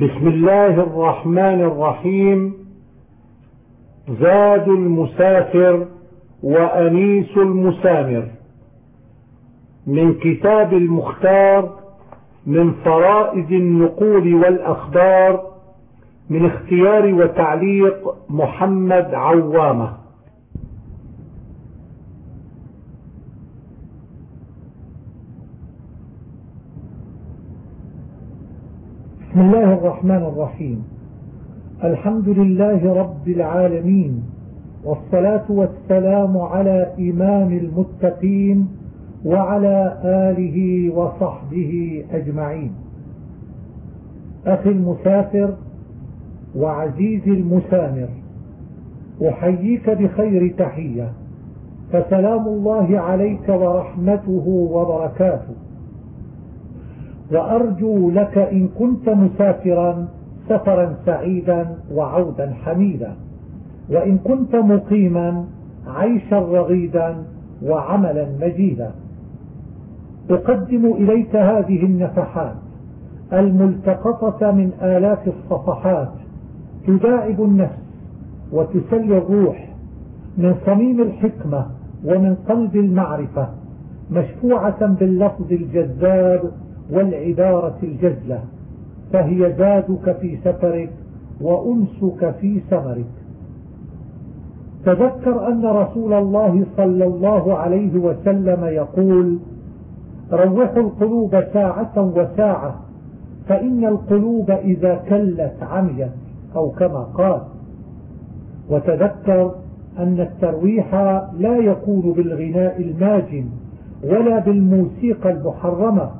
بسم الله الرحمن الرحيم. زاد المسافر وأنيس المسامر. من كتاب المختار من فرائد النقول والأخبار من اختيار وتعليق محمد عوامة. بسم الله الرحمن الرحيم. الحمد لله رب العالمين والصلاة والسلام على إمام المتقين وعلى آله وصحبه أجمعين. أخي المسافر وعزيزي المسامر أحييك بخير تحية فسلام الله عليك ورحمته وبركاته. وأرجو لك إن كنت مسافرا سفرا سعيدا وعودا حميدا. وإن كنت مقيما عيشا رغيدا وعملا مجيدا. أقدم إليك هذه النفحات. الملتقطة من آلاف الصفحات. تداعب النفس وتسلي الروح. من صميم الحكمة ومن قلب المعرفة. مشفوعة باللفظ الجذاب والعبارة الجزلة فهي زادك في سفرك وأنسك في سمرك تذكر أن رسول الله صلى الله عليه وسلم يقول روحوا القلوب ساعة وساعة فإن القلوب إذا كلت عميت أو كما قال. وتذكر أن الترويح لا يكون بالغناء الماجن ولا بالموسيقى المحرمة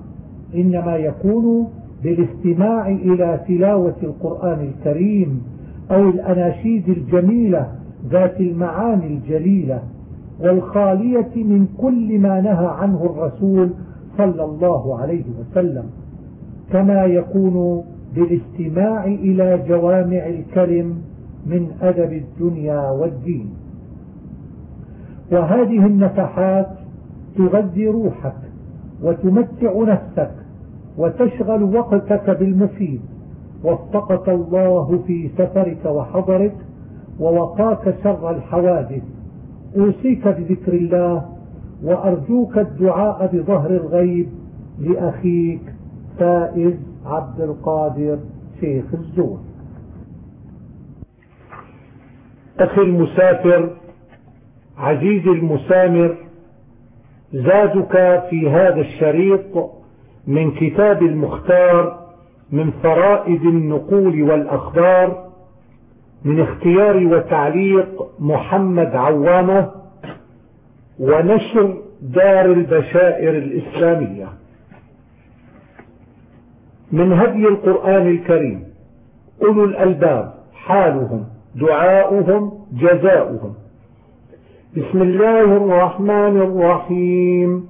إنما يكون بالاستماع إلى تلاوة القرآن الكريم أو الأناشيد الجميلة ذات المعاني الجليلة والخالية من كل ما نهى عنه الرسول صلى الله عليه وسلم. كما يكون بالاستماع إلى جوامع الكلم من أدب الدنيا والدين. وهذه النفحات تغذي روحك وتمتع نفسك وتشغل وقتك بالمفيد وفقك الله في سفرك وحضرك ووقاك شر الحوادث. أوصيك بذكر الله وأرجوك الدعاء بظهر الغيب لأخيك فائز عبد القادر شيخ الزور. أخي المسافر عزيزي المسامر زادك في هذا الشريط من كتاب المختار من فرائد النقول والأخبار من اختيار وتعليق محمد عوامة ونشر دار البشائر الإسلامية. من هدي القرآن الكريم أولو الألباب حالهم دعاؤهم جزاؤهم. بسم الله الرحمن الرحيم.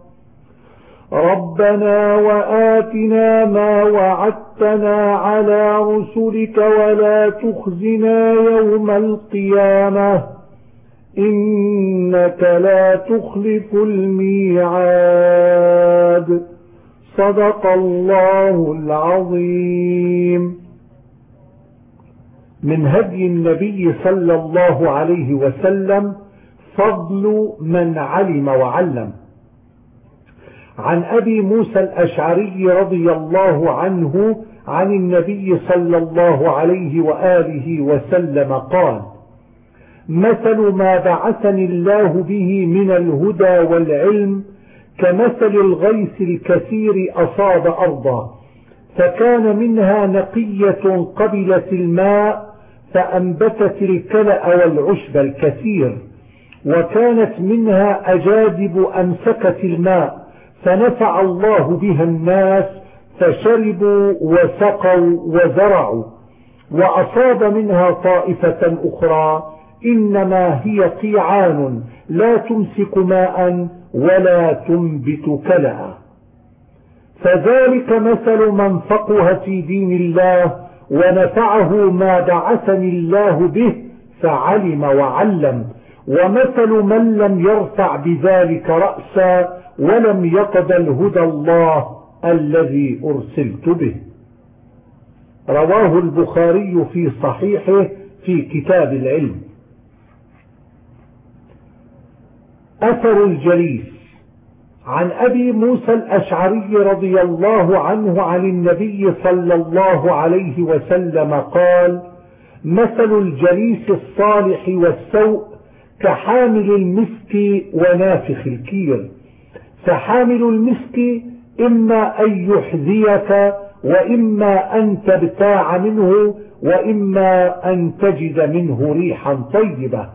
ربنا وآتنا ما وعدتنا على رسلك ولا تخزنا يوم القيامة إنك لا تخلف الميعاد صدق الله العظيم من هدي النبي صلى الله عليه وسلم فضل من علم وعلم عن أبي موسى الأشعري رضي الله عنه عن النبي صلى الله عليه وآله وسلم قال مثل ما بعثني الله به من الهدى والعلم كمثل الغيث الكثير أصاب أرضا فكان منها نقية قبلت الماء فأنبتت الكلأ والعشب الكثير وكانت منها أجادب أمسكت الماء فنفع الله بها الناس فشربوا وسقوا وزرعوا. وأصاب منها طائفة أخرى إنما هي قيعان لا تمسك ماء ولا تنبت كلأ. فذلك مثل من فقه في دين الله ونفعه ما بعثني الله به فعلم وعلم. ومثل من لم يرفع بذلك رأسا ولم يقبل هدى الله الذي أرسلت به. رواه البخاري في صحيحه في كتاب العلم. أثر الجليس عن أبي موسى الأشعري رضي الله عنه عن النبي صلى الله عليه وسلم قال مثل الجليس الصالح والسوء كحامل المسك ونافخ الكير فحامل المسك إما أن يحذيك وإما أن تبتاع منه وإما أن تجد منه ريحا طيبة.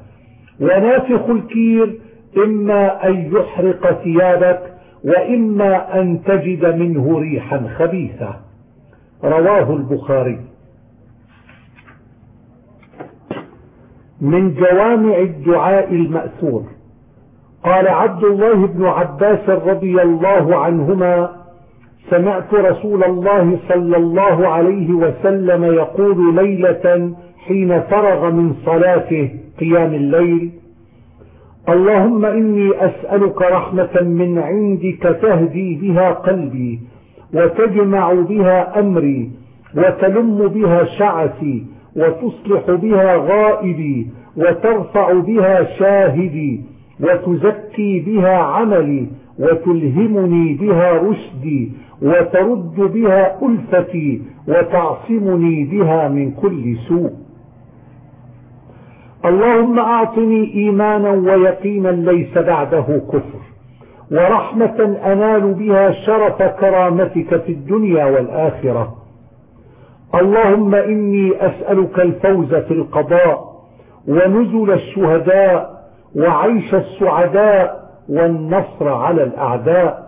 ونافخ الكير إما أن يحرق ثيابك وإما أن تجد منه ريحا خبيثة. رواه البخاري. من جوامع الدعاء المأثور. قال عبد الله بن عباس رضي الله عنهما سمعت رسول الله صلى الله عليه وسلم يقول ليلة حين فرغ من صلاته قيام الليل اللهم إني أسألك رحمة من عندك تهدي بها قلبي وتجمع بها أمري وتلم بها شعثي وتصلح بها غائبي وترفع بها شاهدي وتزكي بها عملي وتلهمني بها رشدي وترد بها ألفتي وتعصمني بها من كل سوء. اللهم أعطني إيمانا ويقينا ليس بعده كفر ورحمة أنال بها شرف كرامتك في الدنيا والآخرة. اللهم إني أسألك الفوز في القضاء ونزل الشهداء وعيش السعداء والنصر على الأعداء.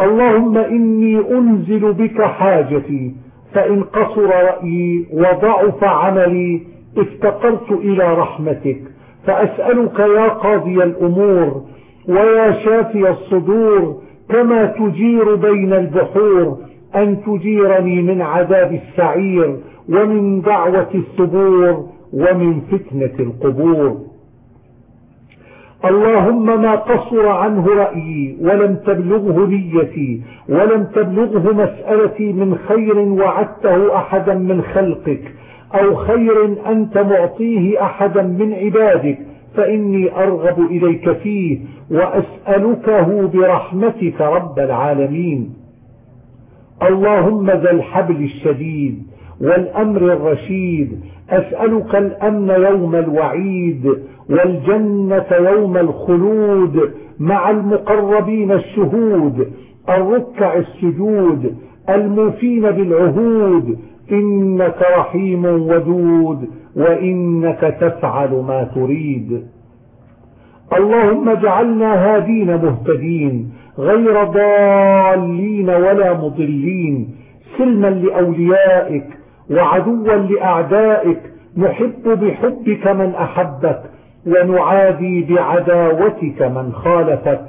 اللهم إني أنزل بك حاجتي فإن قصر رأيي وضعف عملي افتقرت إلى رحمتك. فأسألك يا قاضي الأمور ويا شافي الصدور كما تجير بين البحور أن تجيرني من عذاب السعير ومن دعوة الثبور ومن فتنة القبور. اللهم ما قصر عنه رأيي ولم تبلغه نيتي ولم تبلغه مسألتي من خير وعدته أحدا من خلقك أو خير أنت معطيه أحدا من عبادك فإني أرغب إليك فيه وأسألكه برحمتك رب العالمين. اللهم ذا الحبل الشديد والأمر الرشيد أسألك الأمن يوم الوعيد والجنة يوم الخلود مع المقربين الشهود الركع السجود الموفين بالعهود إنك رحيم ودود وإنك تفعل ما تريد. اللهم اجعلنا هادين مهتدين غير ضالين ولا مضلين سلما لأوليائك وعدوا لأعدائك نحب بحبك من أحبك ونعادي بعداوتك من خالفك.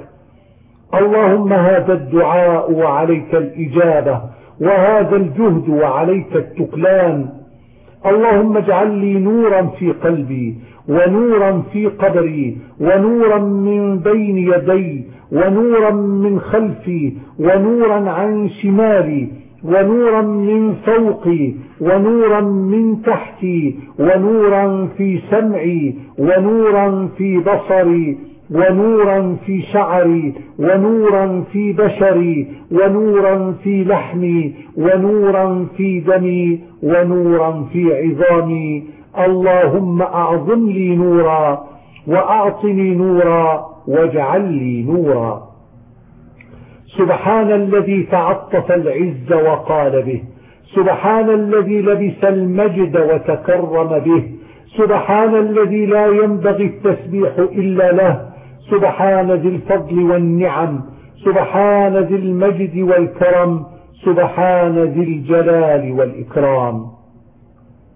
اللهم هذا الدعاء وعليك الإجابة وهذا الجهد وعليك التكلان اللهم اجعل لي نورا في قلبي ونورا في قبري ونورا من بين يدي ونورا من خلفي ونورا عن شمالي ونورا من فوقي ونورا من تحتي ونورا في سمعي ونورا في بصري ونورا في شعري ونورا في بشري ونورا في لحمي ونورا في دمي ونورا في عظامي. اللهم أعظم لي نورا وأعطني نورا واجعل لي نورا. سبحان الذي تعطف العز وقال به. سبحان الذي لبس المجد وتكرم به. سبحان الذي لا ينبغي التسبيح إلا له. سبحان ذي الفضل والنعم. سبحان ذي المجد والكرم. سبحان ذي الجلال والإكرام.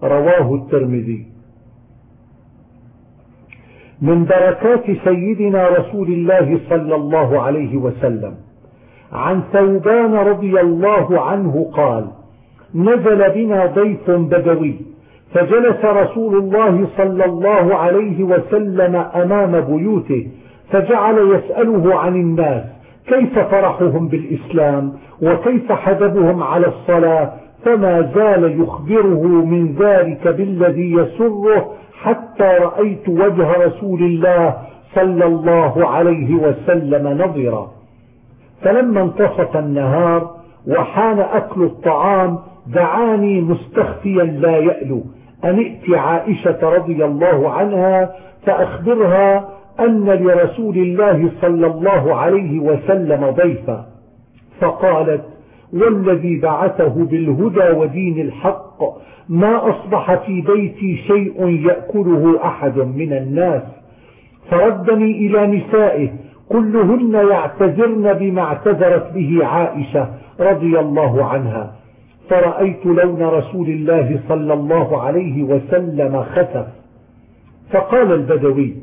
رواه الترمذي. من بركات سيدنا رسول الله صلى الله عليه وسلم. عن ثوبان رضي الله عنه قال نزل بنا ضيف بدوي فجلس رسول الله صلى الله عليه وسلم أمام بيوته فجعل يسأله عن الناس كيف فرحهم بالإسلام؟ وكيف حدبهم على الصلاة؟ فما زال يخبره من ذلك بالذي يسره حتى رأيت وجه رسول الله صلى الله عليه وسلم نظرا فلما انتصف النهار وحان أكل الطعام دعاني مستخفيا لا يألو. أن ائت عائشة رضي الله عنها فأخبرها أن لرسول الله صلى الله عليه وسلم ضيفا. فقالت والذي بعثه بالهدى ودين الحق ما أصبح في بيتي شيء يأكله أحد من الناس. فردني إلى نسائه كلهن يعتذرن بما اعتذرت به عائشة رضي الله عنها. فرأيت لون رسول الله صلى الله عليه وسلم خسف. فقال البدوي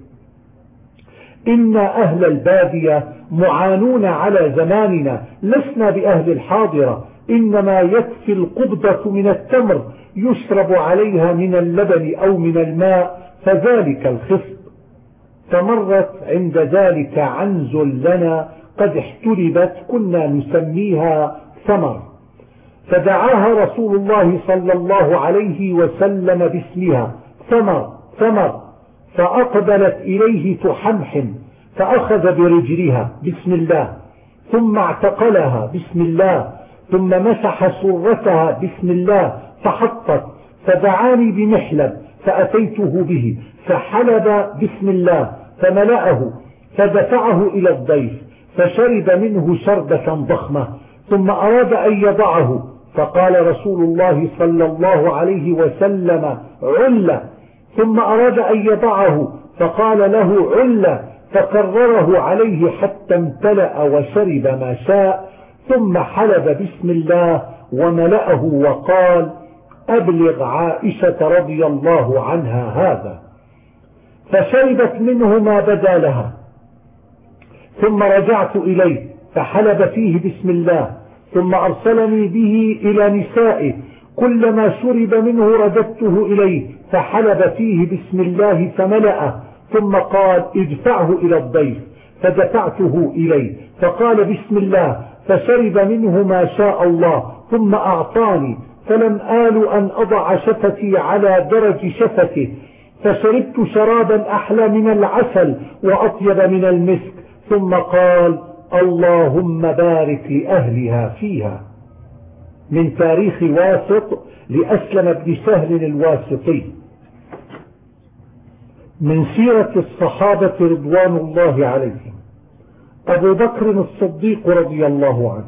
إن أهل البادية معانون على زماننا لسنا بأهل الحاضرة. إنما يكفي القبضة من التمر يشرب عليها من اللبن أو من الماء فذلك الخصب. فمرت عند ذلك عنز لنا قد احتربت كنا نسميها ثمر. فدعاها رسول الله صلى الله عليه وسلم باسمها. ثمر ثمر. فأقبلت إليه تحمحم فأخذ برجلها. بسم الله. ثم اعتقلها. بسم الله. ثم مسح سرتها بسم الله. فحطت. فدعاني بمحلب. فأتيته به. فحلب. بسم الله. فملأه. فدفعه إلى الضيف. فشرب منه شربة ضخمة. ثم أراد أن يضعه. فقال رسول الله صلى الله عليه وسلم عل. ثم أراد أن يضعه فقال له عل. فكرره عليه حتى امتلأ وشرب ما شاء ثم حلب بسم الله وملأه وقال أبلغ عائشة رضي الله عنها هذا. فشربت منه ما بدا لها. ثم رجعت إليه فحلب فيه بسم الله. ثم أرسلني به إلى نسائه كلما شرب منه رددته إليه فحلب فيه بسم الله فملأه ثم قال ادفعه إلى الضيف فدفعته إليه فقال بسم الله فشرب منه ما شاء الله ثم أعطاني فلم آل أن أضع شفتي على درج شفته فشربت شرابا أحلى من العسل وأطيب من المسك ثم قال اللهم بارك لأهلها فيها. من تاريخ واسط لأسلم بن سهل الواسطي. من سيرة الصحابة رضوان الله عليهم. أبو بكر الصديق رضي الله عنه.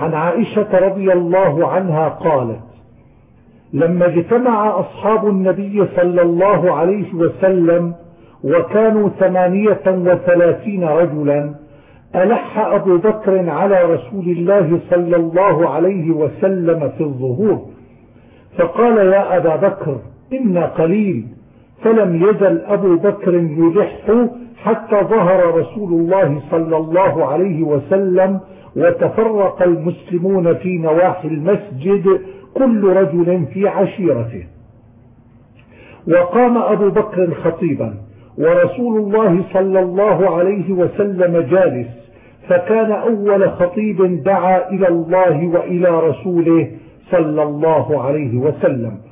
عن عائشة رضي الله عنها قالت لما اجتمع أصحاب النبي صلى الله عليه وسلم وكانوا ثمانية وثلاثين رجلا ألح أبو بكر على رسول الله صلى الله عليه وسلم في الظهور فقال يا أبا بكر إن قليل. فلم يزل أبو بكر يلح حتى ظهر رسول الله صلى الله عليه وسلم وتفرق المسلمون في نواحي المسجد كل رجل في عشيرته. وقام أبو بكر خطيبا. ورسول الله صلى الله عليه وسلم جالس فكان أول خطيب دعا إلى الله وإلى رسوله صلى الله عليه وسلم.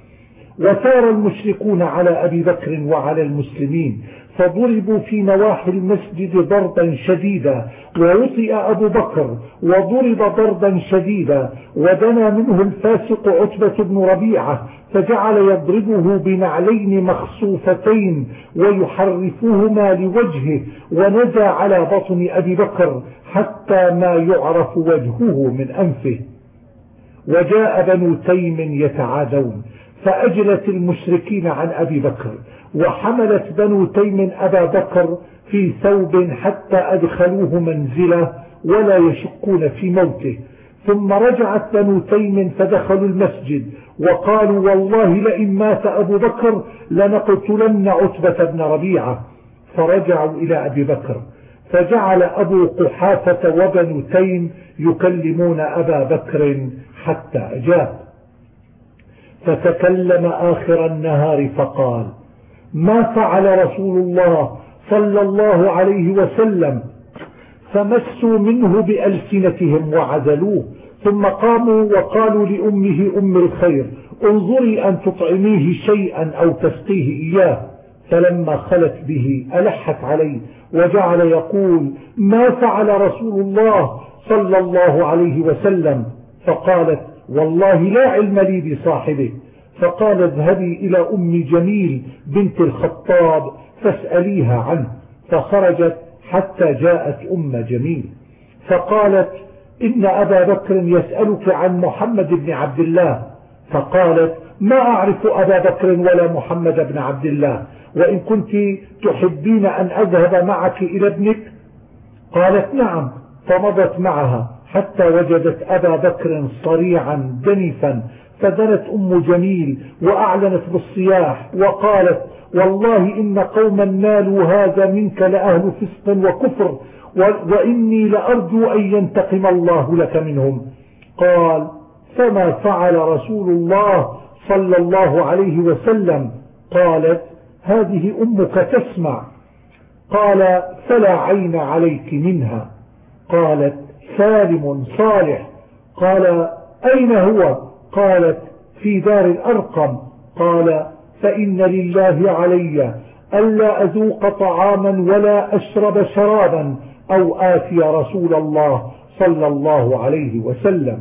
وثار المشركون على أبي بكر وعلى المسلمين فضربوا في نواحي المسجد ضربا شديدا ووطئ أبو بكر وضرب ضربا شديدا ودنا منه الفاسق عتبة بن ربيعة فجعل يضربه بنعلين مخصوفتين ويحرفهما لوجهه ونزى على بطن أبي بكر حتى ما يعرف وجهه من أنفه. وجاء بنو تيم يتعادون. فأجلت المشركين عن أبي بكر وحملت بنو تيم أبا بكر في ثوب حتى أدخلوه منزله ولا يشكون في موته. ثم رجعت بنو تيم فدخلوا المسجد وقالوا والله لئن مات أبو بكر لنقتلن عتبة بن ربيعة. فرجعوا إلى أبي بكر فجعل أبو قحافة وبنو تيم يكلمون أبا بكر حتى أجاب. فتكلم آخر النهار فقال ما فعل رسول الله صلى الله عليه وسلم؟ فمسوا منه بألسنتهم وعزلوه ثم قاموا وقالوا لأمه أم الخير انظري أن تطعميه شيئا أو تسقيه إياه. فلما خلت به ألحت عليه وجعل يقول ما فعل رسول الله صلى الله عليه وسلم؟ فقالت والله لا علم لي بصاحبه. فقال اذهبي إلى أم جميل بنت الخطاب فاسأليها عنه. فخرجت حتى جاءت أم جميل. فقالت إن أبا بكر يسألك عن محمد بن عبد الله. فقالت ما أعرف أبا بكر ولا محمد بن عبد الله. وإن كنت تحبين أن أذهب معك إلى ابنك؟ قالت نعم فمضت معها. حتى وجدت أبا بكر صريعا دنفا فدنت أم جميل وأعلنت بالصياح وقالت والله إن قوما نالوا هذا منك لأهل فسق وكفر وإني لأرجو أن ينتقم الله لك منهم. قال فما فعل رسول الله صلى الله عليه وسلم؟ قالت هذه أمك تسمع. قال فلا عين عليك منها. قالت سالم صالح. قال أين هو؟ قالت في دار الأرقم. قال فإن لله علي ألا أذوق طعاما ولا أشرب شرابا أو آتي رسول الله صلى الله عليه وسلم.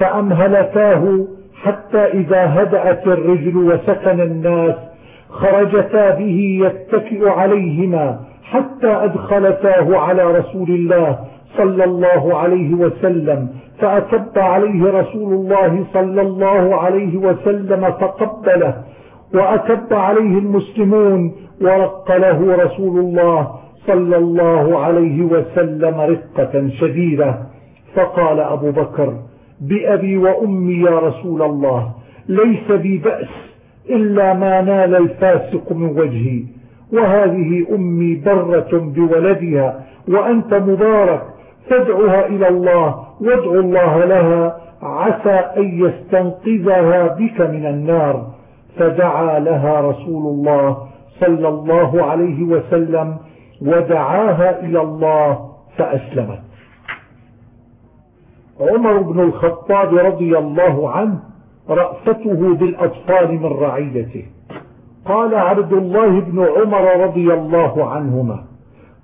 فأمهلتاه حتى إذا هدأت الرجل وسكن الناس خرجتا به يتكئ عليهما حتى أدخلتاه على رسول الله صلى الله عليه وسلم فأكب عليه رسول الله صلى الله عليه وسلم فقبله وأكب عليه المسلمون ورق له رسول الله صلى الله عليه وسلم رقة شديدة. فقال أبو بكر بأبي وأمي يا رسول الله ليس بي بأس إلا ما نال الفاسق من وجهي وهذه أمي برة بولدها وأنت مبارك فادعها إلى الله وادع الله لها عسى أن يستنقذها بك من النار. فدعا لها رسول الله صلى الله عليه وسلم ودعاها إلى الله فأسلمت. عمر بن الخطاب رضي الله عنه رأفته بالأطفال من رعيته. قال عبد الله بن عمر رضي الله عنهما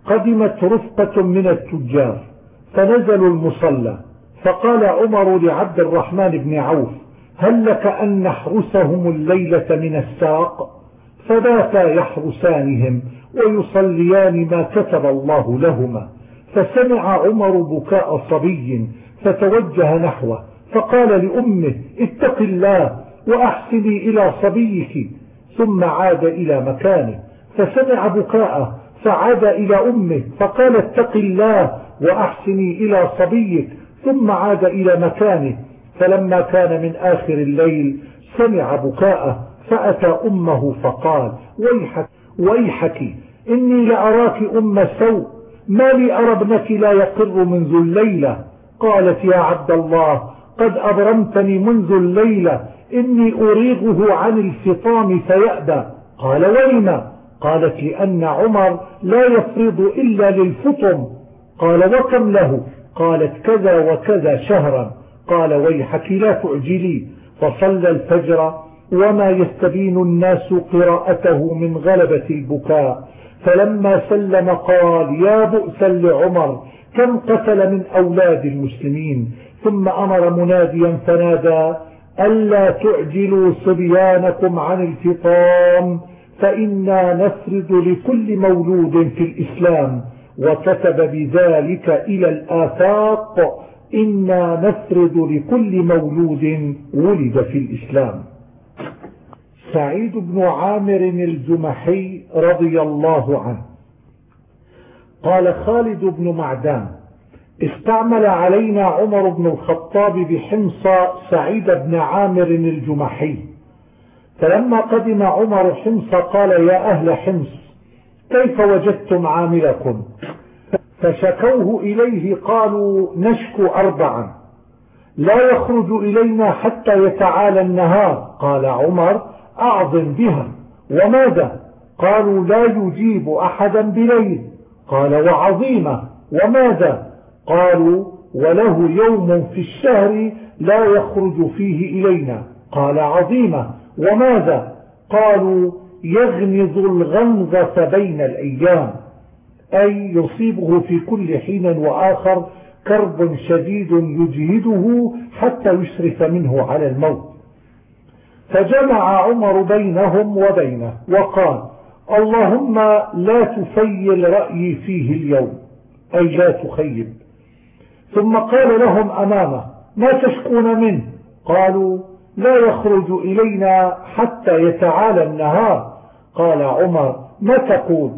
قدمت رفقة من التجار. فنزلوا المصلى. فقال عمر لعبد الرحمن بن عوف هل لك أن نحرسهم الليلة من الساق؟ فباتا يحرسانهم ويصليان ما كتب الله لهما. فسمع عمر بكاء صبي فتوجه نحوه فقال لأمه اتق الله وأحسني إلى صبيك. ثم عاد إلى مكانه فسمع بكاءه فعاد إلى أمه فقال اتق الله وأحسني إلى صبيك ثم عاد إلى مكانه. فلما كان من آخر الليل سمع بكاءه فأتى أمه فقال ويحك, ويحك إني لأراك أم سوء ما لي أرى ابنك لا يقر منذ الليلة. قالت يا عبد الله قد أبرمتني منذ الليلة إني أريغه عن الفطام فيأبى. قال ولم قالت لأن عمر لا يفرض إلا للفطم. قال وكم له؟ قالت كذا وكذا شهرا. قال ويحك لا تعجلي. فصلى الفجر وما يستبين الناس قراءته من غلبة البكاء. فلما سلم قال يا بؤسا لعمر كم قتل من أولاد المسلمين؟ ثم أمر مناديا فنادى ألا تعجلوا صبيانكم عن الفطام فإنا نفرض لكل مولود في الإسلام. وكتب بذلك إلى الآفاق. إنا نفرض لكل مولود ولد في الإسلام. سعيد بن عامر الجمحي رضي الله عنه. قال خالد بن معدان استعمل علينا عمر بن الخطاب بحمص سعيد بن عامر الجمحي. فلما قدم عمر حمص قال يا أهل حمص كيف وجدتم عاملكم؟ فشكوه إليه قالوا نشكو أربعا. لا يخرج إلينا حتى يتعالى النهار. قال عمر أعظم بها. وماذا؟ قالوا لا يجيب أحدا بليل. قال وعظيمة. وماذا؟ قالوا وله يوم في الشهر لا يخرج فيه إلينا. قال عظيمة. وماذا؟ قالوا يغمض الغمضة بين الأيام أي يصيبه في كل حين وآخر كرب شديد يجهده حتى يشرف منه على الموت. فجمع عمر بينهم وبينه وقال اللهم لا تفيل رأيي فيه اليوم أي لا تخيب. ثم قال لهم أمامه ما تشكون منه؟ قالوا لا يخرج إلينا حتى يتعالى النهار. قال عمر ما تقول؟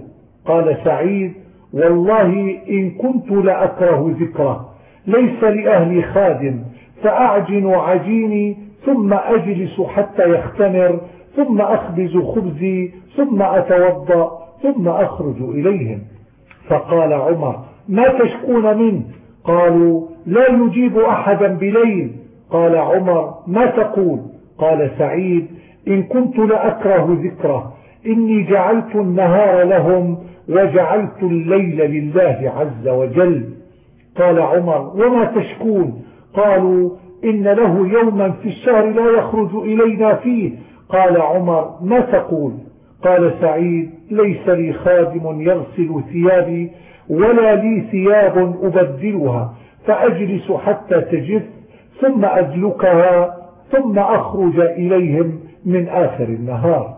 قال سعيد والله إن كنت لأكره ذكره ليس لأهلي خادم فأعجن عجيني ثم أجلس حتى يختمر ثم أخبز خبزي ثم أتوضأ ثم أخرج إليهم. فقال عمر ما تشكون منه؟ قالوا لا يجيب أحدا بليل. قال عمر ما تقول؟ قال سعيد إن كنت لأكره ذكره. إني جعلت النهار لهم وجعلت الليل لله عز وجل. قال عمر وما تشكون؟ قالوا إن له يوما في الشهر لا يخرج إلينا فيه. قال عمر ما تقول؟ قال سعيد ليس لي خادم يغسل ثيابي ولا لي ثياب أبدلها فأجلس حتى تجف ثم أدلكها ثم أخرج إليهم من آخر النهار.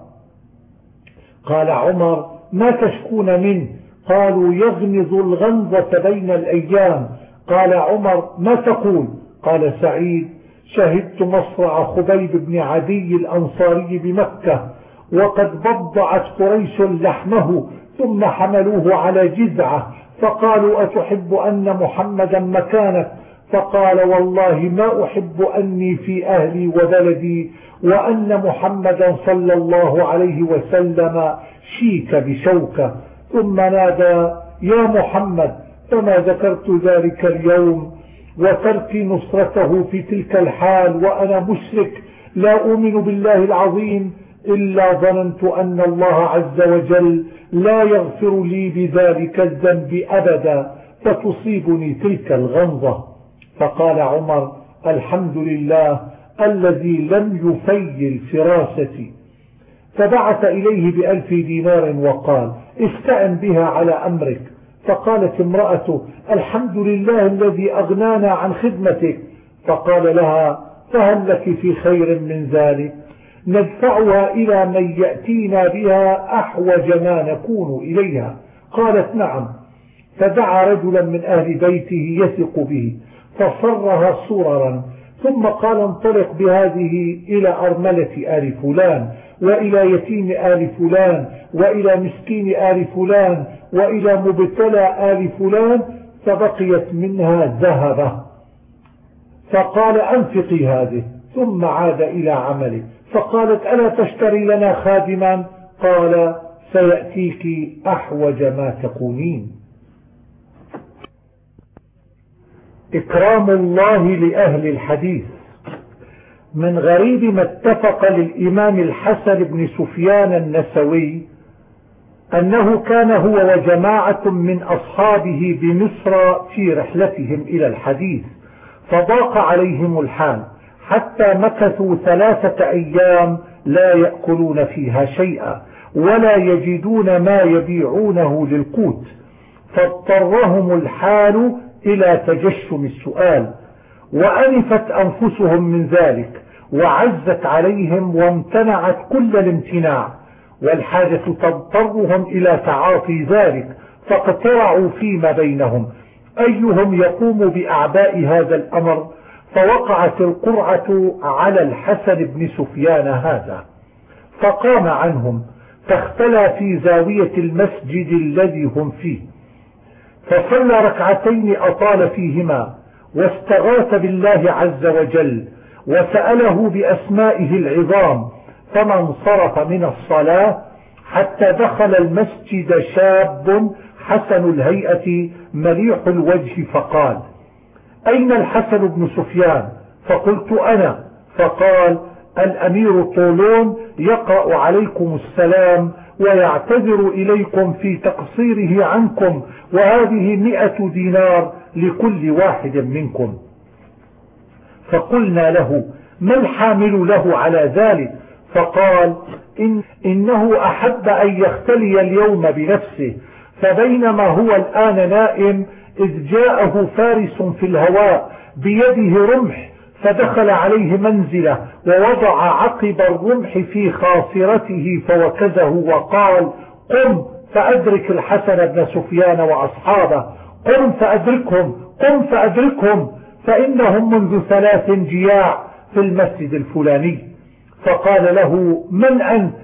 قال عمر ما تشكون منه؟ قالوا يغمض الغمضة بين الأيام. قال عمر ما تقول؟ قال سعيد شهدت مصرع خبيب بن عدي الأنصاري بمكة وقد بضعت قريش لحمه ثم حملوه على جزعة فقالوا أتحب أن محمدا مكانك؟ فقال والله ما أحب أني في أهلي وبلدي وأن محمدا صلى الله عليه وسلم شيك بشوكة. ثم نادى يا محمد فما ذكرت ذلك اليوم؟ وتركي نصرته في تلك الحال وأنا مشرك لا أؤمن بالله العظيم إلا ظننت أن الله عز وجل لا يغفر لي بذلك الذنب أبدا فتصيبني تلك الغنظة فقال عمر الحمد لله الذي لم يفيل فراستي. فبعث إليه بألف دينار وقال استعن بها على أمرك. فقالت امرأته الحمد لله الذي أغنانا عن خدمتك. فقال لها فهل لك في خير من ذلك؟ ندفعها إلى من يأتينا بها أحوج ما نكون إليها. قالت نعم. فدعا رجلا من أهل بيته يثق به. فصرها صررا ثم قال انطلق بهذه إلى أرملة آل فلان وإلى يتيم آل فلان وإلى مسكين آل فلان وإلى مبتلى آل فلان فبقيت منها ذهبة. فقال أنفقي هذه ثم عاد إلى عمله. فقالت ألا تشتري لنا خادما؟ قال سيأتيك أحوج ما تكونين إكرام الله لأهل الحديث. من غريب ما اتفق للإمام الحسن بن سفيان النسوي أنه كان هو وجماعة من أصحابه بمصر في رحلتهم إلى الحديث فضاق عليهم الحال حتى مكثوا ثلاثة أيام لا يأكلون فيها شيئا ولا يجدون ما يبيعونه للقوت فاضطرهم الحال إلى تجشم السؤال وأنفت أنفسهم من ذلك وعزت عليهم وامتنعت كل الامتناع والحاجة تضطرهم إلى تعاطي ذلك فاقترعوا فيما بينهم. أيهم يقوم بأعباء هذا الأمر؟ فوقعت القرعة على الحسن بن سفيان هذا. فقام عنهم فاختلى في زاوية المسجد الذي هم فيه. فصلى ركعتين أطال فيهما واستغاث بالله عز وجل وسأله بأسمائه العظام فما انصرف من الصلاة حتى دخل المسجد شاب حسن الهيئة مليح الوجه فقال أين الحسن بن سفيان؟ فقلت أنا. فقال الأمير طولون يقرأ عليكم السلام ويعتذر إليكم في تقصيره عنكم وهذه مئة دينار لكل واحد منكم. فقلنا له ما الحامل له على ذلك؟ فقال إن إنه أحب أن يختلي اليوم بنفسه فبينما هو الآن نائم إذ جاءه فارس في الهواء بيده رمح فدخل عليه منزلة ووضع عقب الرمح في خاصرته فوكزه وقال قم فأدرك الحسن بن سفيان وأصحابه. قم فأدركهم قم فأدركهم فإنهم منذ ثلاث جياع في المسجد الفلاني. فقال له من أنت؟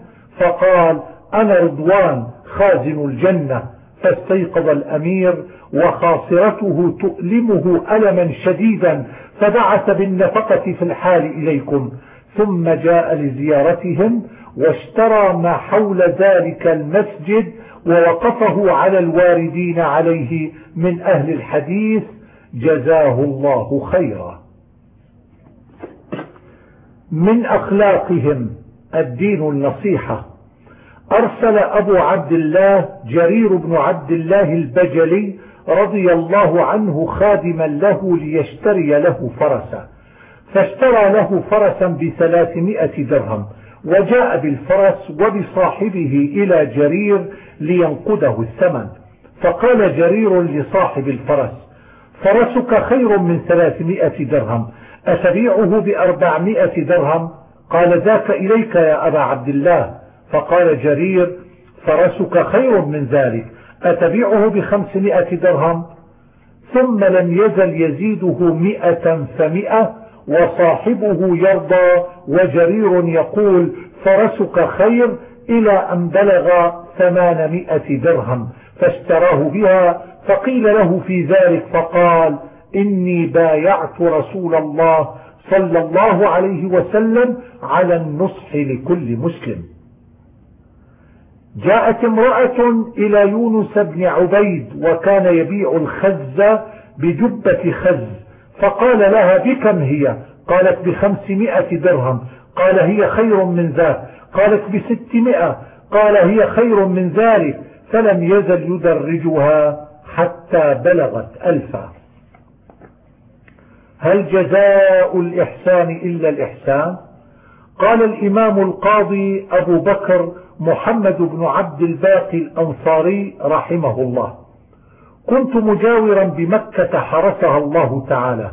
فقال أنا رضوان خازن الجنة. فاستيقظ الأمير وخاصرته تؤلمه ألما شديدا فبعث بالنفقة في الحال إليكم. ثم جاء لزيارتهم واشترى ما حول ذلك المسجد ووقفه على الواردين عليه من أهل الحديث. جزاه الله خيرا. من أخلاقهم الدين النصيحة. أرسل أبو عبد الله جرير بن عبد الله البجلي رضي الله عنه خادما له ليشتري له فرسا. فاشترى له فرسا بثلاثمائة درهم وجاء بالفرس وبصاحبه إلى جرير لينقده الثمن. فقال جرير لصاحب الفرس فرسك خير من ثلاثمائة درهم أتبيعه بأربعمائة درهم؟ قال ذاك إليك يا أبا عبد الله. فقال جرير فرسك خير من ذلك أتبيعه بخمسمائة درهم؟ ثم لم يزل يزيده مئة فمئة وصاحبه يرضى وجرير يقول فرسك خير إلى أن بلغ ثمانمائة درهم فاشتراه بها فقيل له في ذلك فقال إني بايعت رسول الله صلى الله عليه وسلم على النصح لكل مسلم. جاءت امرأة إلى يونس بن عبيد وكان يبيع الخز بجبة خز فقال لها بكم هي؟ قالت بخمسمائة درهم. قال هي خير من ذاك. قالت بستمائة. قال هي خير من ذلك. فلم يزل يدرجها حتى بلغت ألفا. هل جزاء الإحسان إلا الإحسان؟ قال الإمام القاضي أبو بكر محمد بن عبد الباقي الأنصاري رحمه الله. كنت مجاورا بمكة حرسها الله تعالى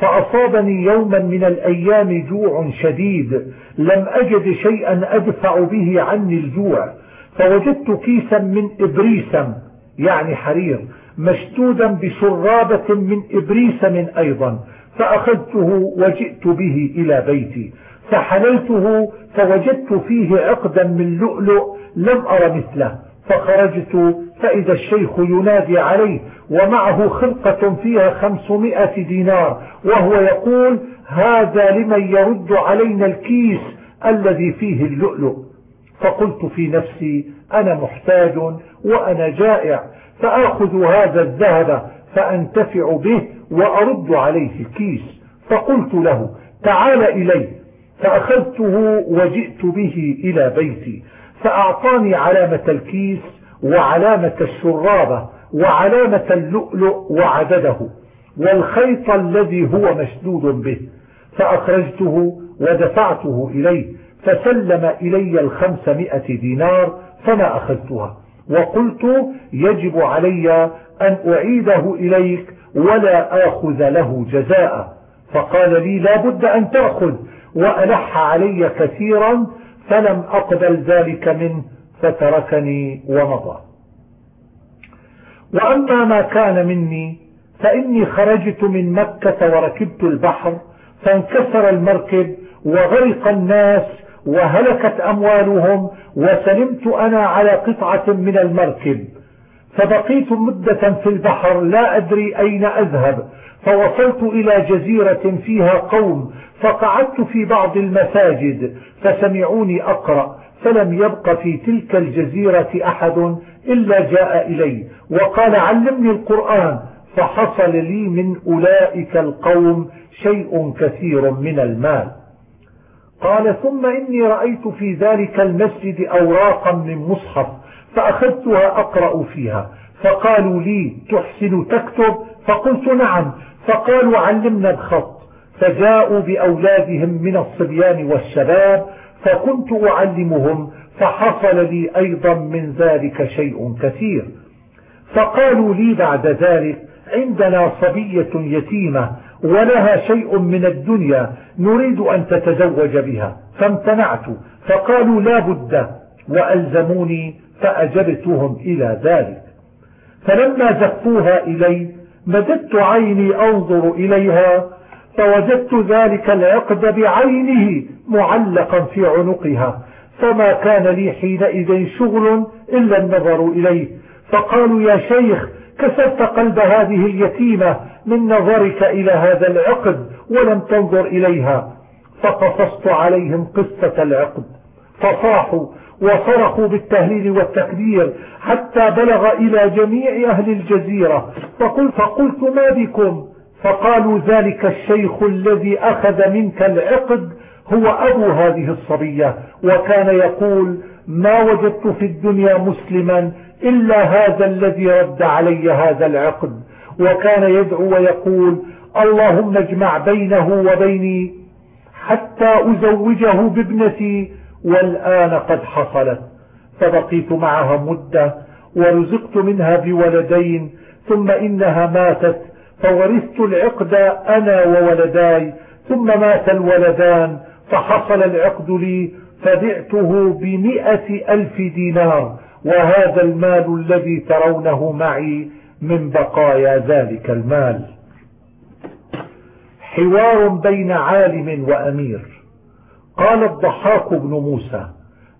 فأصابني يوما من الأيام جوع شديد لم أجد شيئا أدفع به عني الجوع فوجدت كيسا من إبريسم يعني حرير مشدودا بشرابة من إبريسم أيضا فأخذته وجئت به إلى بيتي. فحللته فوجدت فيه عقدا من لؤلؤ لم أر مثله فخرجت فإذا الشيخ ينادي عليه ومعه خلقة فيها خمسمائة دينار وهو يقول هذا لمن يرد علينا الكيس الذي فيه اللؤلؤ. فقلت في نفسي أنا محتاج وأنا جائع فآخذ هذا الذهب فأنتفع به وأرد عليه الكيس. فقلت له تعال إلي فأخذته وجئت به إلى بيتي. فأعطاني علامة الكيس وعلامة الشرابة وعلامة اللؤلؤ وعدده. والخيط الذي هو مشدود به. فأخرجته ودفعته إليه. فسلم إلي الخمسمائة دينار فما أخذتها. وقلت يجب علي أن أعيده إليك ولا آخذ له جزاء. فقال لي لا بد أن تأخذ. وألح علي كثيرا فلم أقبل ذلك منه فتركني ومضى. وأما ما كان مني فإني خرجت من مكة وركبت البحر فانكسر المركب وغرق الناس وهلكت أموالهم وسلمت أنا على قطعة من المركب. فبقيت مدة في البحر لا أدري أين أذهب. فوصلت إلى جزيرة فيها قوم فقعدت في بعض المساجد فسمعوني أقرأ فلم يبق في تلك الجزيرة أحد إلا جاء إلي وقال علمني القرآن فحصل لي من أولئك القوم شيء كثير من المال. قال ثم إني رأيت في ذلك المسجد أوراقا من مصحف فأخذتها أقرأ فيها فقالوا لي تحسن تكتب؟ فقلت نعم. فقالوا علمنا الخط. فجاءوا بأولادهم من الصبيان والشباب فكنت أعلمهم فحصل لي أيضا من ذلك شيء كثير. فقالوا لي بعد ذلك عندنا صبية يتيمة ولها شيء من الدنيا نريد أن تتزوج بها. فامتنعت. فقالوا لا بد. وألزموني فأجبتهم إلى ذلك. فلما زفوها إلي مددت عيني أنظر إليها فوجدت ذلك العقد بعينه معلقا في عنقها. فما كان لي حينئذ شغل إلا النظر إليه. فقالوا يا شيخ كسرت قلب هذه اليتيمة من نظرك إلى هذا العقد ولم تنظر إليها. فقصصت عليهم قصة العقد. فصاحوا وصرخوا بالتهليل والتكبير حتى بلغ إلى جميع أهل الجزيرة. فقلت, فقلت ما بكم؟ فقالوا ذلك الشيخ الذي أخذ منك العقد هو أبو هذه الصبية. وكان يقول ما وجدت في الدنيا مسلما إلا هذا الذي رد علي هذا العقد. وكان يدعو ويقول اللهم اجمع بينه وبيني حتى أزوجه بابنتي والآن قد حصلت. فبقيت معها مدة ورزقت منها بولدين ثم إنها ماتت فورثت العقد أنا وولداي ثم مات الولدان فحصل العقد لي فبعته بمئة ألف دينار وهذا المال الذي ترونه معي من بقايا ذلك المال. حوار بين عالم وأمير. قال الضحاك بن موسى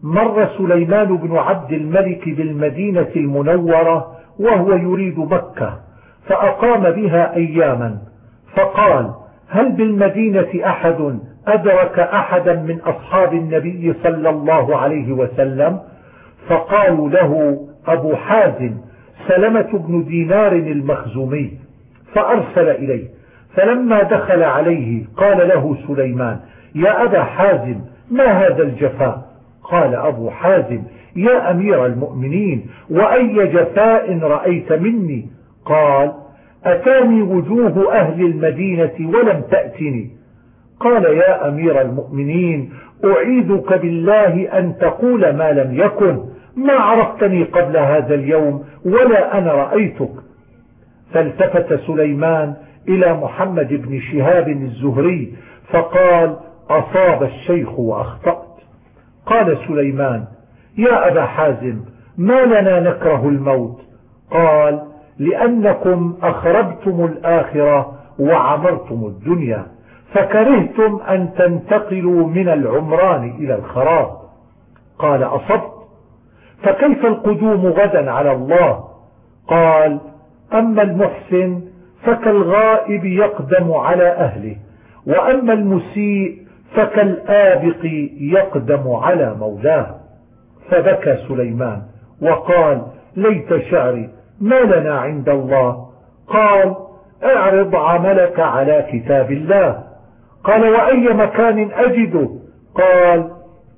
مر سليمان بن عبد الملك بالمدينة المنورة وهو يريد مكة فأقام بها أياما فقال هل بالمدينة أحد أدرك أحدا من أصحاب النبي صلى الله عليه وسلم؟ فقالوا له أبو حازم سلمة بن دينار المخزومي. فأرسل إليه فلما دخل عليه قال له سليمان يا أبا حازم ما هذا الجفاء؟ قال أبو حازم يا أمير المؤمنين وأي جفاء رأيت مني؟ قال أتاني وجوه أهل المدينة ولم تأتني. قال يا أمير المؤمنين أعيدك بالله أن تقول ما لم يكن. ما عرفتني قبل هذا اليوم ولا أنا رأيتك. فالتفت سليمان إلى محمد بن شهاب الزهري فقال أصاب الشيخ وأخطأت. قال سليمان يا أبا حازم ما لنا نكره الموت؟ قال لأنكم أخربتم الآخرة وعمرتم الدنيا فكرهتم أن تنتقلوا من العمران إلى الخراب. قال أصبت؟ فكيف القدوم غدا على الله؟ قال أما المحسن فكالغائب يقدم على أهله وأما المسيء فكالآبق يقدم على مولاه. فبكى سليمان وقال ليت شعري ما لنا عند الله؟ قال أعرض عملك على كتاب الله. قال وأي مكان أجده؟ قال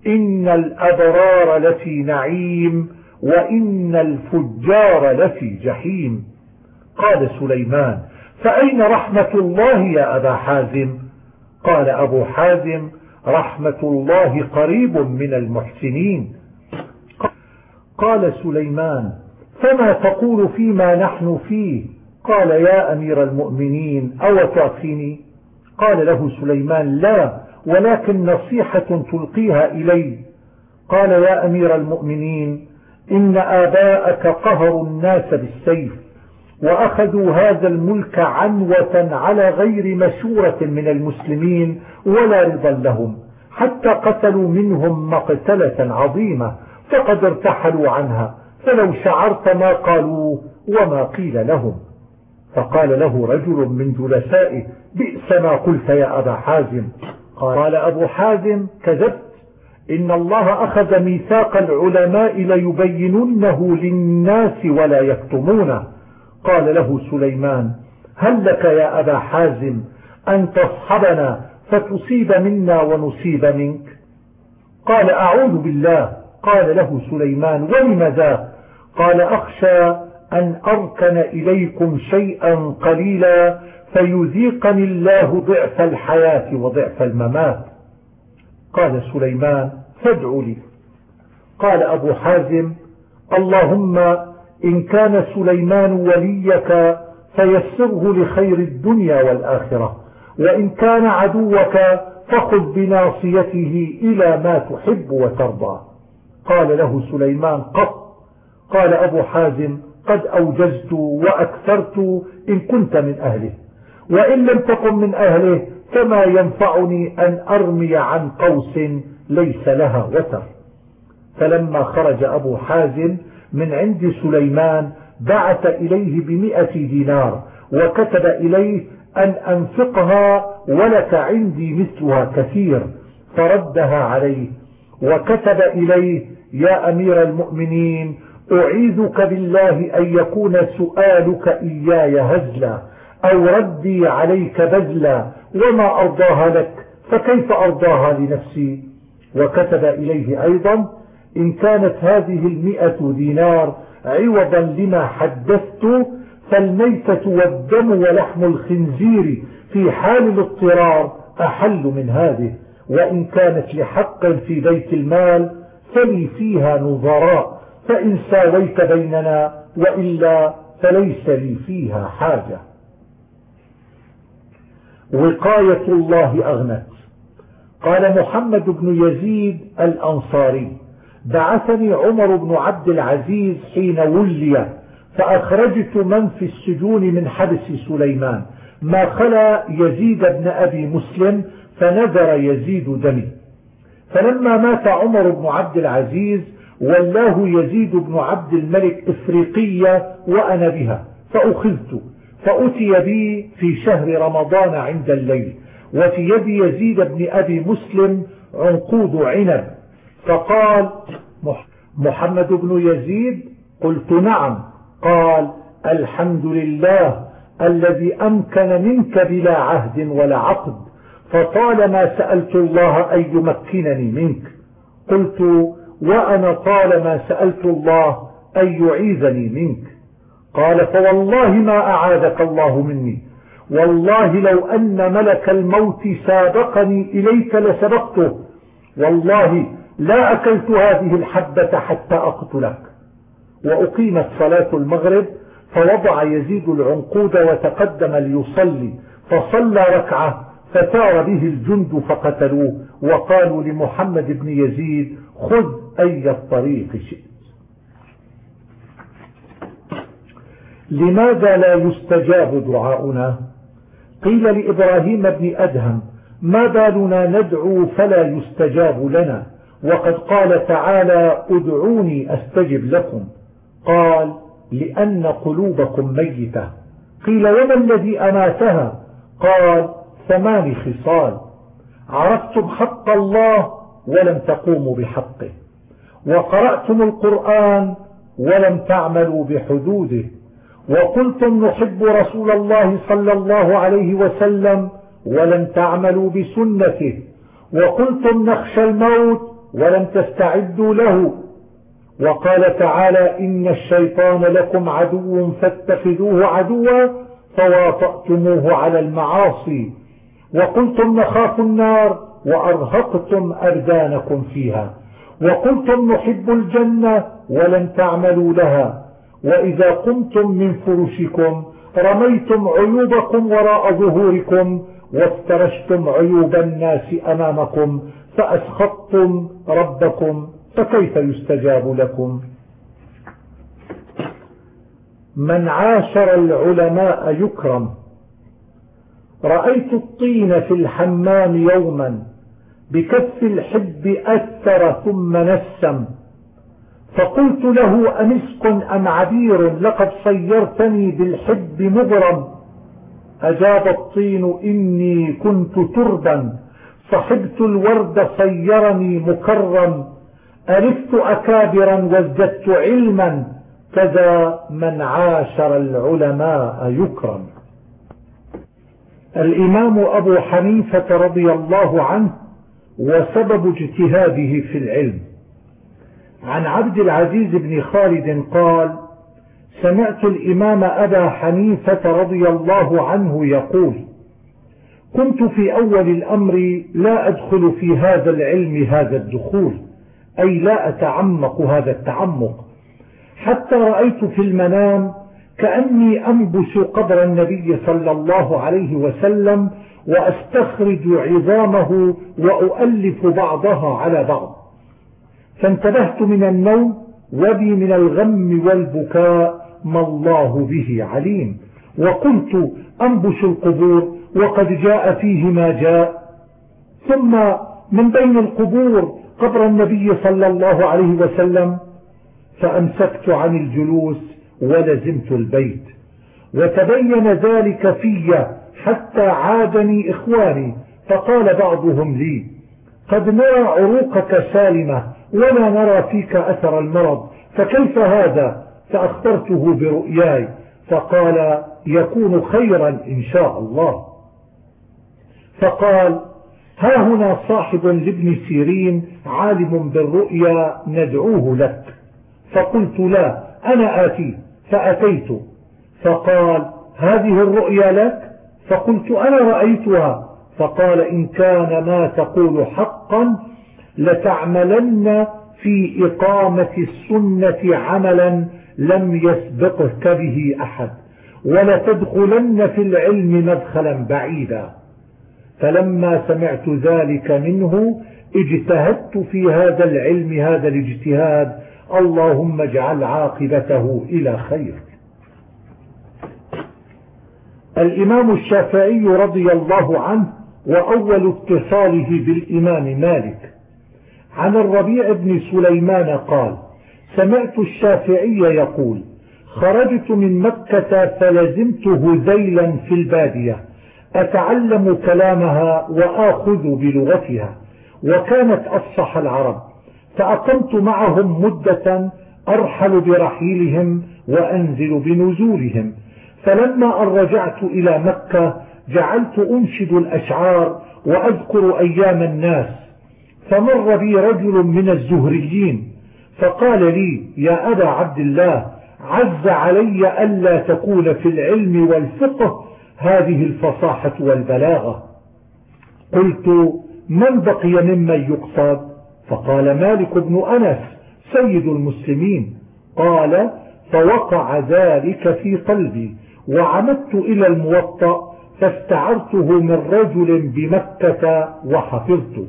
إن الأبرار لفي نعيم وإن الفجار لفي جحيم. قال سليمان فأين رحمة الله يا أبا حازم؟ قال أبو حازم رحمة الله قريب من المحسنين. قال سليمان فما تقول فيما نحن فيه؟ قال يا أمير المؤمنين أو تعفيني قال له سليمان لا ولكن نصيحة تلقيها إلي. قال يا أمير المؤمنين إن آباءك قهروا الناس بالسيف. وأخذوا هذا الملك عنوة على غير مشورة من المسلمين ولا رضا لهم حتى قتلوا منهم مقتلة عظيمة فقد ارتحلوا عنها فلو شعرت ما قالوا وما قيل لهم. فقال له رجل من جلسائه بئس ما قلت يا أبا حازم. قال أبو حازم كذبت. إن الله أخذ ميثاق العلماء ليبيننه للناس ولا يكتمونه. قال له سليمان هل لك يا أبا حازم أن تصحبنا فتصيب منا ونصيب منك؟ قال أعوذ بالله. قال له سليمان ولم ذا قال أخشى أن أركن إليكم شيئا قليلا فيذيقني الله ضعف الحياة وضعف الممات. قال سليمان فادع لي. قال أبو حازم اللهم إن كان سليمان وليك فيسره لخير الدنيا والآخرة وإن كان عدوك فخذ بناصيته إلى ما تحب وترضى. قال له سليمان قط قال أبو حازم قد أوجزت وأكثرت إن كنت من أهله وإن لم تكن من أهله فما ينفعني أن أرمي عن قوس ليس لها وتر. فلما خرج أبو حازم من عند سليمان بعث إليه بمئة دينار وكتب إليه أن أنفقها ولك عندي مثلها كثير فردها عليه وكتب إليه يا أمير المؤمنين أعيذك بالله أن يكون سؤالك إياي هزلا أو ردي عليك بذلا وما أرضاها لك فكيف أرضاها لنفسي؟ وكتب إليه أيضا إن كانت هذه المئة دينار عوضا لما حدثت فالميتة والدم ولحم الخنزير في حال الاضطرار أحل من هذه وإن كانت لحق في بيت المال فلي فيها نظراء فإن ساويت بيننا وإلا فليس لي فيها حاجة. وقاية الله أغنت. قال محمد بن يزيد الأنصاري بعثني عمر بن عبد العزيز حين ولي فأخرجت من في السجون من حبس سليمان. ما خلا يزيد بن أبي مسلم فنذر يزيد دمي. فلما مات عمر بن عبد العزيز والله يزيد بن عبد الملك إفريقية وأنا بها فأخذت. فأتي بي في شهر رمضان عند الليل وفي يد يزيد بن أبي مسلم عنقود عنب. فقال محمد بن يزيد؟ قلت نعم. قال الحمد لله الذي أمكن منك بلا عهد ولا عقد فطالما سألت الله أن يمكنني منك. قلت وأنا طالما سألت الله أن يعيذني منك. قال فوالله ما أعاذك الله مني والله لو أن ملك الموت سابقني إليك لسبقته والله لا أكلت هذه الحبة حتى أقتلك. وأقيمت صلاة المغرب فوضع يزيد العنقود وتقدم ليصلي فصلى ركعة فتار به الجند فقتلوه وقالوا لمحمد بن يزيد خذ أي الطريق شئت. لماذا لا يستجاب دعاؤنا؟ قيل لإبراهيم بن أدهم ما بالنا ندعو فلا يستجاب لنا. وقد قال تعالى ادعوني أستجب لكم. قال لأن قلوبكم ميتة. قيل وما الذي أماتها؟ قال ثمان خصال. عرفتم حق الله ولم تقوموا بحقه. وقرأتم القرآن ولم تعملوا بحدوده. وقلتم نحب رسول الله صلى الله عليه وسلم ولم تعملوا بسنته. وقلتم نخشى الموت ولم تستعدوا له. وقال تعالى إن الشيطان لكم عدو فاتخذوه عدوا فواطأتموه على المعاصي. وقلتم نخاف النار وأرهقتم أردانكم فيها. وقلتم نحب الجنة ولن تعملوا لها. وإذا قمتم من فرشكم رميتم عيوبكم وراء ظهوركم وافترشتم عيوب الناس أمامكم فأسخطتم ربكم فكيف يستجاب لكم؟ من عاشر العلماء يكرم. رأيت الطين في الحمام يوما بكف الحب أثر ثم نسم. فقلت له أمسك أم عبير؟ لقد صيرتني بالحب مغرم أجاب الطين إني كنت تربا. صحبت الورد صيرني مكرم ألفت أكابرا وازددت علما كذا من عاشر العلماء يكرم. الإمام أبو حنيفة رضي الله عنه وسبب اجتهاده في العلم. عن عبد العزيز بن خالد قال سمعت الإمام أبا حنيفة رضي الله عنه يقول كنت في أول الأمر لا أدخل في هذا العلم هذا الدخول أي لا أتعمق هذا التعمق. حتى رأيت في المنام كأني أنبش قبر النبي صلى الله عليه وسلم وأستخرج عظامه وأؤلف بعضها على بعض. فانتبهت من النوم وبي من الغم والبكاء ما الله به عليم. وقلت أنبش القبور وقد جاء فيه ما جاء. ثم من بين القبور قبر النبي صلى الله عليه وسلم فأمسكت عن الجلوس ولزمت البيت. وتبين ذلك في حتى عادني إخواني فقال بعضهم لي قد نرى عروقك سالمة ولا نرى فيك أثر المرض فكيف هذا؟ فأخبرته برؤياي. فقال يكون خيرا إن شاء الله. فقال ها هنا صاحب لابن سيرين عالم بالرؤيا ندعوه لك. فقلت لا أنا آتي. فأتيت. فقال هذه الرؤيا لك؟ فقلت أنا رأيتها. فقال إن كان ما تقول حقا لتعملن في إقامة السنة عملا لم يسبقك به أحد ولتدخلن في العلم مدخلا بعيدا. فلما سمعت ذلك منه اجتهدت في هذا العلم هذا الاجتهاد. اللهم اجعل عاقبته إلى خير. الإمام الشافعي رضي الله عنه وأول اتصاله بالإمام مالك عن الربيع بن سليمان قال سمعت الشافعي يقول خرجت من مكة فلزمته ذيلا في البادية. أتعلم كلامها وآخذ بلغتها. وكانت أفصح العرب. فأقمت معهم مدة أرحل برحيلهم وأنزل بنزولهم. فلما أن رجعت إلى مكة جعلت أنشد الأشعار وأذكر أيام الناس. فمر بي رجل من الزهريين فقال لي يا أبا عبد الله عز علي ألا تقول في العلم والفقه هذه الفصاحة والبلاغة. قلت من بقي ممن يقصد فقال مالك بن أنس سيد المسلمين. قال فوقع ذلك في قلبي وعمدت إلى الموطأ فاستعرته من رجل بمكة وحفظته.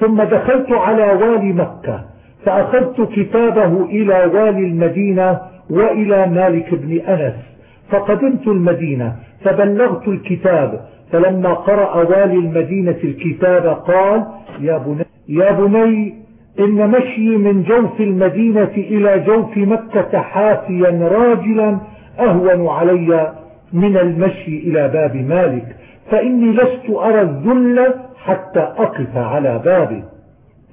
ثم دخلت على والي مكة فأخذت كتابه إلى والي المدينة وإلى مالك بن أنس. فقدمت المدينة فبلغت الكتاب فلما قرأ والي المدينة الكتاب قال يا بني, يا بني إن مشي من جوف المدينة إلى جوف مكة حافيا راجلا أهون علي من المشي إلى باب مالك فإني لست أرى الذل حتى أقف على بابه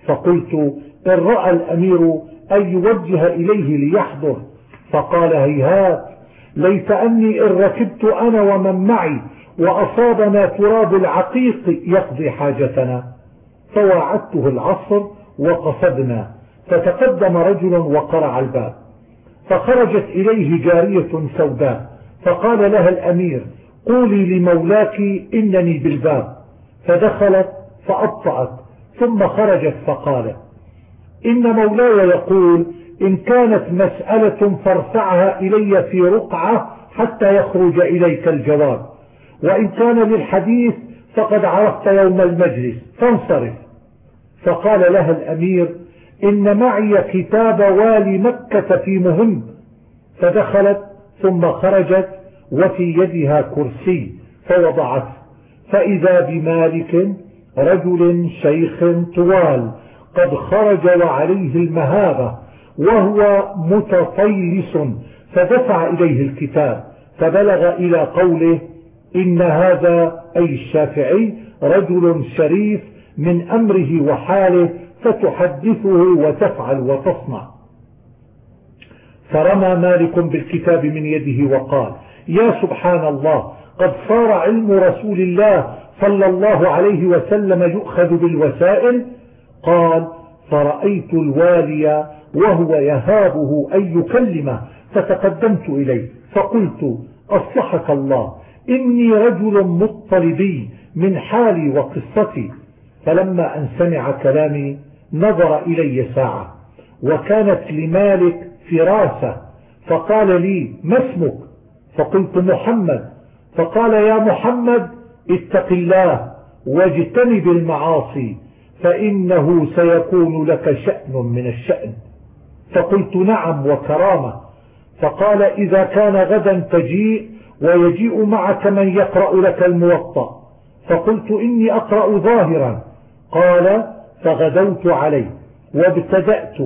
فقلت إن رأى الأمير أن يوجه إليه ليحضر. فقال هيهات. ليس أني إن ركبت أنا ومن معي وأصابنا تراب العقيق يقضي حاجتنا. فواعدته العصر وقصدنا. فتقدم رجل وقرع الباب. فخرجت إليه جارية سوداء. فقال لها الأمير قولي لمولاك إنني بالباب. فدخلت فأبطأت ثم خرجت فقالت إن مولاي يقول إن كانت مسألة فارفعها إلي في رقعة حتى يخرج إليك الجواب. وإن كان للحديث فقد عرفت يوم المجلس فانصرف. فقال لها الأمير إن معي كتاب والي مكة في مهم. فدخلت ثم خرجت وفي يدها كرسي فوضعته فإذا بمالك رجل شيخ طوال قد خرج وعليه المهابة. وهو متطيس فدفع إليه الكتاب فبلغ إلى قوله إن هذا أي الشافعي رجل شريف من أمره وحاله فتحدثه وتفعل وتصنع. فرمى مالك بالكتاب من يده وقال يا سبحان الله قد صار علم رسول الله صلى الله عليه وسلم يؤخذ بالوسائل؟ قال فرأيت الوالي وهو يهابه أن يكلمه فتقدمت إليه فقلت أصلحك الله إني رجل مطلبي من حالي وقصتي. فلما أن سمع كلامي نظر إلي ساعة وكانت لمالك فراسة فقال لي ما اسمك؟ فقلت محمد. فقال يا محمد اتق الله واجتنب المعاصي فإنه سيكون لك شأن من الشأن. فقلت نعم وكرامة. فقال إذا كان غدا تجيء ويجيء معك من يقرأ لك الموطأ. فقلت إني أقرأ ظاهرا. قال فغدوت عليه وابتدأت.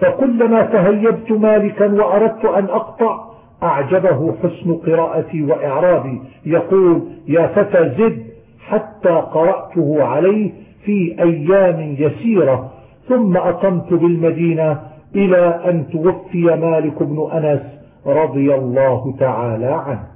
فكلما تهيبت مالكا وأردت أن أقطع أعجبه حسن قراءتي وإعرابي. يقول يا فتى زد حتى قرأته عليه في أيام يسيرة. ثم أقمت بالمدينة إلى أن توفي مالك بن أنس رضي الله تعالى عنه.